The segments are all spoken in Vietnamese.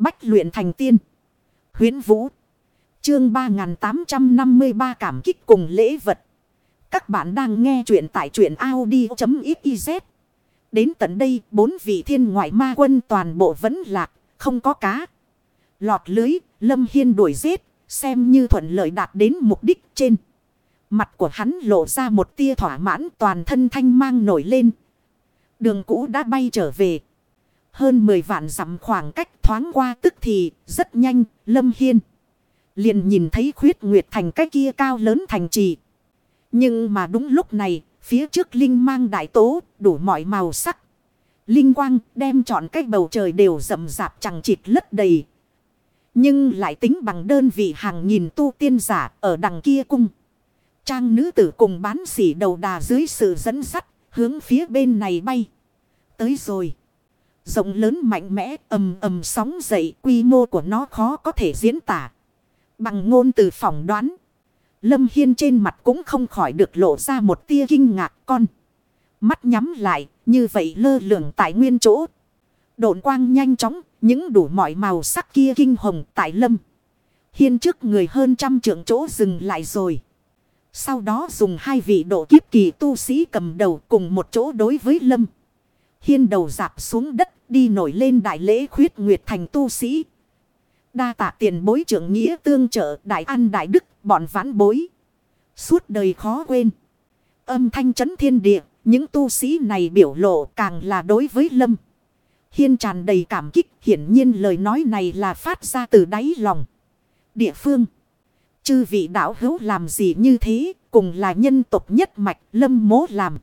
Bách luyện thành tiên. Huyến Vũ. Chương 3853 cảm kích cùng lễ vật. Các bạn đang nghe truyện tại truyện Audi.xyz. Đến tận đây, bốn vị thiên ngoại ma quân toàn bộ vẫn lạc, không có cá. Lọt lưới, Lâm Hiên đuổi giết, xem như thuận lợi đạt đến mục đích trên. Mặt của hắn lộ ra một tia thỏa mãn toàn thân thanh mang nổi lên. Đường cũ đã bay trở về. Hơn 10 vạn dặm khoảng cách thoáng qua tức thì rất nhanh, Lâm Hiên. Liền nhìn thấy khuyết nguyệt thành cái kia cao lớn thành trì. Nhưng mà đúng lúc này, phía trước linh mang đại tố, đủ mọi màu sắc. Linh quang đem trọn cái bầu trời đều rậm rạp chẳng chịt lất đầy. Nhưng lại tính bằng đơn vị hàng nghìn tu tiên giả ở đằng kia cung. Trang nữ tử cùng bán sỉ đầu đà dưới sự dẫn sắt hướng phía bên này bay. Tới rồi. Rộng lớn mạnh mẽ, ầm ầm sóng dậy, quy mô của nó khó có thể diễn tả. Bằng ngôn từ phỏng đoán. Lâm Hiên trên mặt cũng không khỏi được lộ ra một tia kinh ngạc, con. Mắt nhắm lại, như vậy lơ lửng tại nguyên chỗ. Độn quang nhanh chóng, những đủ mọi màu sắc kia kinh hồng tại Lâm. Hiên trước người hơn trăm trượng chỗ dừng lại rồi. Sau đó dùng hai vị độ kiếp kỳ tu sĩ cầm đầu cùng một chỗ đối với Lâm. Hiên đầu dạp xuống đất đi nổi lên đại lễ khuyết nguyệt thành tu sĩ. Đa tạ tiền bối trưởng nghĩa tương trợ đại an đại đức bọn vãn bối. Suốt đời khó quên. Âm thanh chấn thiên địa, những tu sĩ này biểu lộ càng là đối với Lâm. Hiên tràn đầy cảm kích, hiển nhiên lời nói này là phát ra từ đáy lòng. Địa phương. Chư vị đạo hữu làm gì như thế, cùng là nhân tộc nhất mạch lâm mố làm.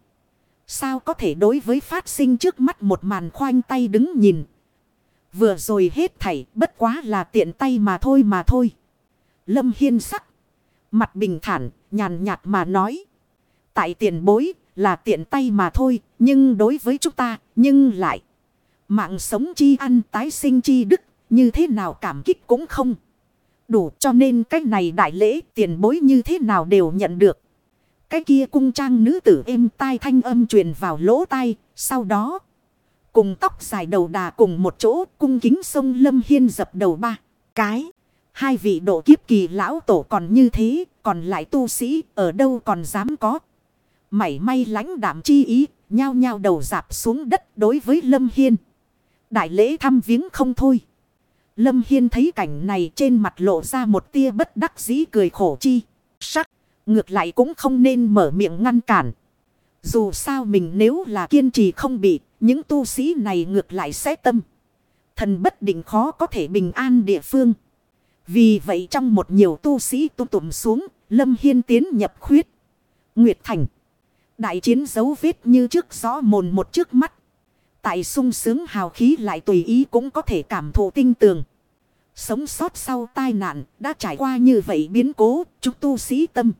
Sao có thể đối với phát sinh trước mắt một màn khoanh tay đứng nhìn. Vừa rồi hết thảy bất quá là tiện tay mà thôi mà thôi. Lâm hiên sắc. Mặt bình thản, nhàn nhạt mà nói. Tại tiền bối là tiện tay mà thôi, nhưng đối với chúng ta, nhưng lại. Mạng sống chi ăn tái sinh chi đức, như thế nào cảm kích cũng không. Đủ cho nên cách này đại lễ tiền bối như thế nào đều nhận được. Cái kia cung trang nữ tử êm tai thanh âm truyền vào lỗ tai, sau đó. Cùng tóc dài đầu đà cùng một chỗ cung kính sông Lâm Hiên dập đầu ba. Cái. Hai vị độ kiếp kỳ lão tổ còn như thế, còn lại tu sĩ ở đâu còn dám có. Mảy may lãnh đảm chi ý, nhao nhao đầu dạp xuống đất đối với Lâm Hiên. Đại lễ thăm viếng không thôi. Lâm Hiên thấy cảnh này trên mặt lộ ra một tia bất đắc dĩ cười khổ chi. Sắc, ngược lại cũng không nên mở miệng ngăn cản. Dù sao mình nếu là kiên trì không bị, những tu sĩ này ngược lại sẽ tâm. Thần bất định khó có thể bình an địa phương. Vì vậy trong một nhiều tu sĩ tu tụm xuống, Lâm Hiên tiến nhập khuyết. Nguyệt Thành. Đại chiến dấu vết như trước gió mồn một trước mắt. Tại sung sướng hào khí lại tùy ý cũng có thể cảm thụ tinh tường. Sống sót sau tai nạn đã trải qua như vậy biến cố, chúng tu sĩ tâm.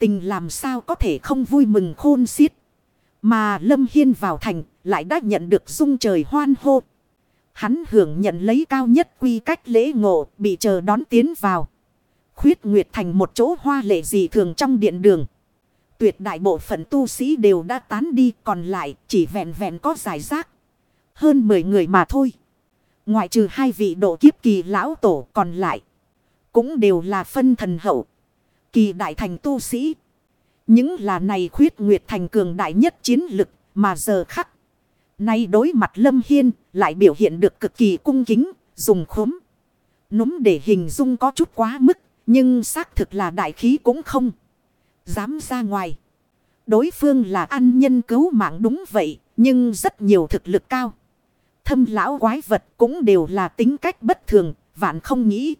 Tình làm sao có thể không vui mừng khôn xiết. Mà Lâm Hiên vào thành lại đã nhận được dung trời hoan hô. Hắn hưởng nhận lấy cao nhất quy cách lễ ngộ, bị chờ đón tiến vào. Khuyết Nguyệt thành một chỗ hoa lệ gì thường trong điện đường. Tuyệt đại bộ phận tu sĩ đều đã tán đi, còn lại chỉ vẹn vẹn có giải rác. Hơn 10 người mà thôi. Ngoại trừ hai vị độ kiếp kỳ lão tổ còn lại. Cũng đều là phân thần hậu. Kỳ đại thành tu sĩ. Những là này khuyết nguyệt thành cường đại nhất chiến lực mà giờ khắc. Nay đối mặt Lâm Hiên lại biểu hiện được cực kỳ cung kính, dùng khốm. Núm để hình dung có chút quá mức, nhưng xác thực là đại khí cũng không. Dám ra ngoài. Đối phương là ăn nhân cứu mạng đúng vậy, nhưng rất nhiều thực lực cao. Thâm lão quái vật cũng đều là tính cách bất thường, vạn không nghĩ.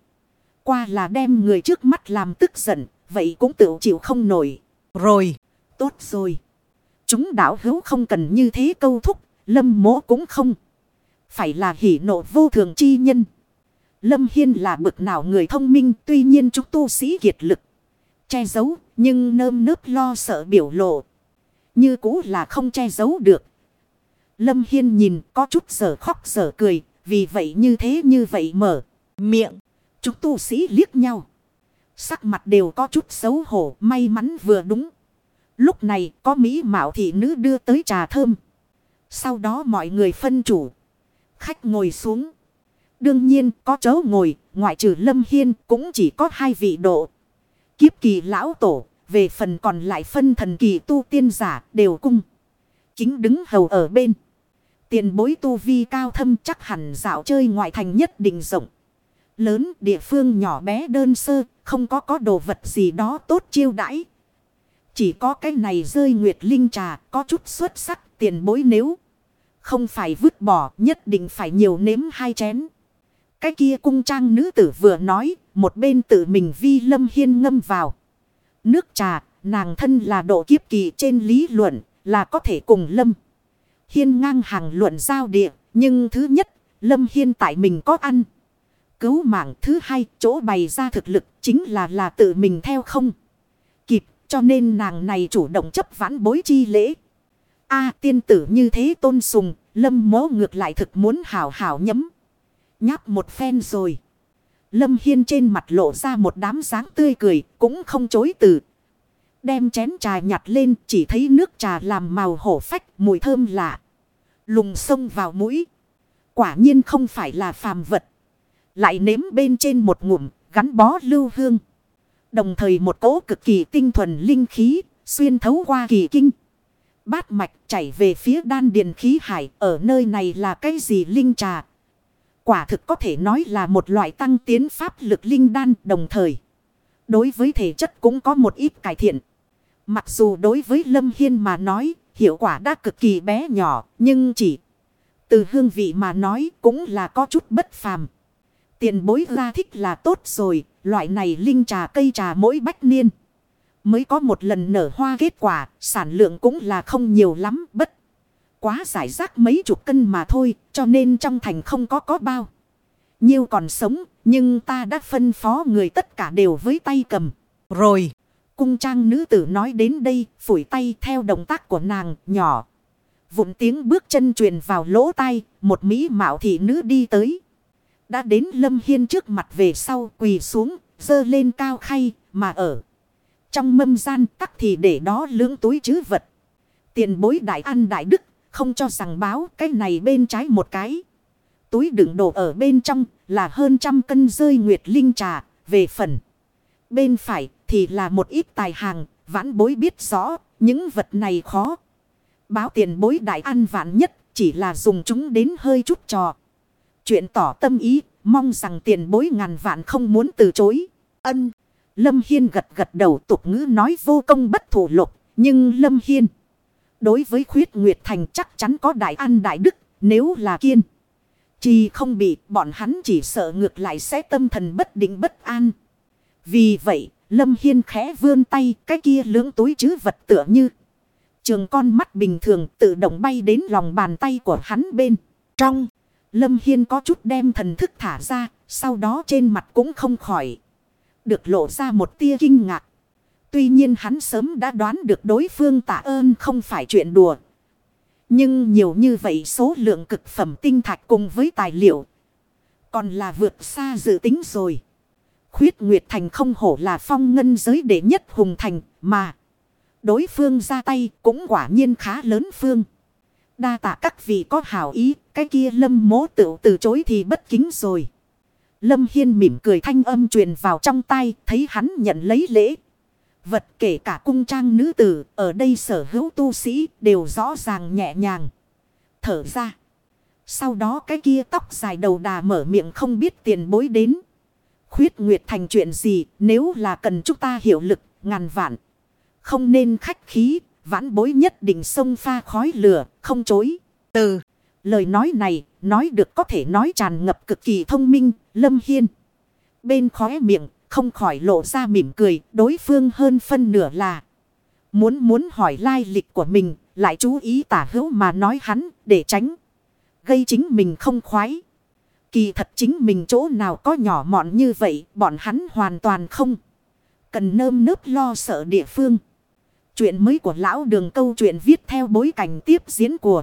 Qua là đem người trước mắt làm tức giận, vậy cũng tự chịu không nổi. Rồi, tốt rồi. Chúng đảo hữu không cần như thế câu thúc, lâm mỗ cũng không. Phải là hỉ nộ vô thường chi nhân. Lâm Hiên là bực nào người thông minh, tuy nhiên chúng tu sĩ kiệt lực. Che giấu, nhưng nơm nớp lo sợ biểu lộ. Như cũ là không che giấu được. Lâm Hiên nhìn có chút sở khóc sở cười, vì vậy như thế như vậy mở miệng. Chúng tu sĩ liếc nhau. Sắc mặt đều có chút xấu hổ, may mắn vừa đúng. Lúc này có Mỹ mạo thị nữ đưa tới trà thơm. Sau đó mọi người phân chủ. Khách ngồi xuống. Đương nhiên có chỗ ngồi, ngoại trừ Lâm Hiên cũng chỉ có hai vị độ. Kiếp kỳ lão tổ, về phần còn lại phân thần kỳ tu tiên giả đều cung. Chính đứng hầu ở bên. Tiền bối tu vi cao thâm chắc hẳn dạo chơi ngoại thành nhất định rộng. Lớn địa phương nhỏ bé đơn sơ, không có có đồ vật gì đó tốt chiêu đãi. Chỉ có cái này rơi nguyệt linh trà, có chút xuất sắc tiền bối nếu. Không phải vứt bỏ, nhất định phải nhiều nếm hai chén. Cái kia cung trang nữ tử vừa nói, một bên tự mình vi lâm hiên ngâm vào. Nước trà, nàng thân là độ kiếp kỳ trên lý luận, là có thể cùng lâm. Hiên ngang hàng luận giao địa, nhưng thứ nhất, lâm hiên tại mình có ăn. Cứu mạng thứ hai, chỗ bày ra thực lực chính là là tự mình theo không. Kịp, cho nên nàng này chủ động chấp vãn bối chi lễ. a tiên tử như thế tôn sùng, lâm mố ngược lại thực muốn hảo hảo nhấm. Nháp một phen rồi. Lâm Hiên trên mặt lộ ra một đám dáng tươi cười, cũng không chối từ. Đem chén trà nhặt lên, chỉ thấy nước trà làm màu hổ phách, mùi thơm lạ. Lùng sông vào mũi. Quả nhiên không phải là phàm vật. Lại nếm bên trên một ngụm, gắn bó lưu hương. Đồng thời một cỗ cực kỳ tinh thuần linh khí, xuyên thấu qua kỳ kinh. Bát mạch chảy về phía đan điền khí hải, ở nơi này là cái gì linh trà, Quả thực có thể nói là một loại tăng tiến pháp lực linh đan đồng thời. Đối với thể chất cũng có một ít cải thiện. Mặc dù đối với Lâm Hiên mà nói, hiệu quả đã cực kỳ bé nhỏ, nhưng chỉ từ hương vị mà nói cũng là có chút bất phàm. Tiền bối ra thích là tốt rồi, loại này linh trà cây trà mỗi bách niên. Mới có một lần nở hoa kết quả, sản lượng cũng là không nhiều lắm, bất quá giải rác mấy chục cân mà thôi, cho nên trong thành không có có bao. Nhiêu còn sống, nhưng ta đã phân phó người tất cả đều với tay cầm. Rồi, cung trang nữ tử nói đến đây, phủi tay theo động tác của nàng, nhỏ. Vụn tiếng bước chân truyền vào lỗ tai, một mỹ mạo thị nữ đi tới. Đã đến Lâm Hiên trước mặt về sau quỳ xuống, dơ lên cao khay, mà ở. Trong mâm gian tắc thì để đó lưỡng túi chứ vật. Tiền bối đại ăn đại đức không cho rằng báo cái này bên trái một cái. Túi đựng đồ ở bên trong là hơn trăm cân rơi nguyệt linh trà. Về phần bên phải thì là một ít tài hàng. Vãn bối biết rõ những vật này khó. Báo tiền bối đại ăn vạn nhất chỉ là dùng chúng đến hơi chút trò. Chuyện tỏ tâm ý, mong rằng tiền bối ngàn vạn không muốn từ chối. Ân. Lâm Hiên gật gật đầu tục ngữ nói vô công bất thủ lục. Nhưng Lâm Hiên. Đối với khuyết Nguyệt Thành chắc chắn có đại an đại đức. Nếu là kiên. Chỉ không bị, bọn hắn chỉ sợ ngược lại sẽ tâm thần bất định bất an. Vì vậy, Lâm Hiên khẽ vươn tay, cái kia lưỡng túi chứ vật tựa như. Trường con mắt bình thường tự động bay đến lòng bàn tay của hắn bên. Trong Lâm Hiên có chút đem thần thức thả ra. Sau đó trên mặt cũng không khỏi. Được lộ ra một tia kinh ngạc. Tuy nhiên hắn sớm đã đoán được đối phương tạ ơn không phải chuyện đùa. Nhưng nhiều như vậy số lượng cực phẩm tinh thạch cùng với tài liệu. Còn là vượt xa dự tính rồi. Khuyết Nguyệt Thành không hổ là phong ngân giới đệ nhất hùng thành mà. Đối phương ra tay cũng quả nhiên khá lớn phương. Đa tạ các vị có hảo ý, cái kia lâm mố tự từ chối thì bất kính rồi. Lâm Hiên mỉm cười thanh âm truyền vào trong tay, thấy hắn nhận lấy lễ, vật kể cả cung trang nữ tử ở đây sở hữu tu sĩ đều rõ ràng nhẹ nhàng. Thở ra. Sau đó cái kia tóc dài đầu đà mở miệng không biết tiền bối đến. Khuyết Nguyệt thành chuyện gì nếu là cần chúng ta hiểu lực ngàn vạn. Không nên khách khí, vãn bối nhất định sông pha khói lửa, không chối. Từ lời nói này, nói được có thể nói tràn ngập cực kỳ thông minh, lâm hiên. Bên khóe miệng, không khỏi lộ ra mỉm cười, đối phương hơn phân nửa là. Muốn muốn hỏi lai lịch của mình, lại chú ý tả hữu mà nói hắn, để tránh. Gây chính mình không khoái. Kỳ thật chính mình chỗ nào có nhỏ mọn như vậy, bọn hắn hoàn toàn không. Cần nơm nớp lo sợ địa phương. Chuyện mới của lão đường câu chuyện viết theo bối cảnh tiếp diễn của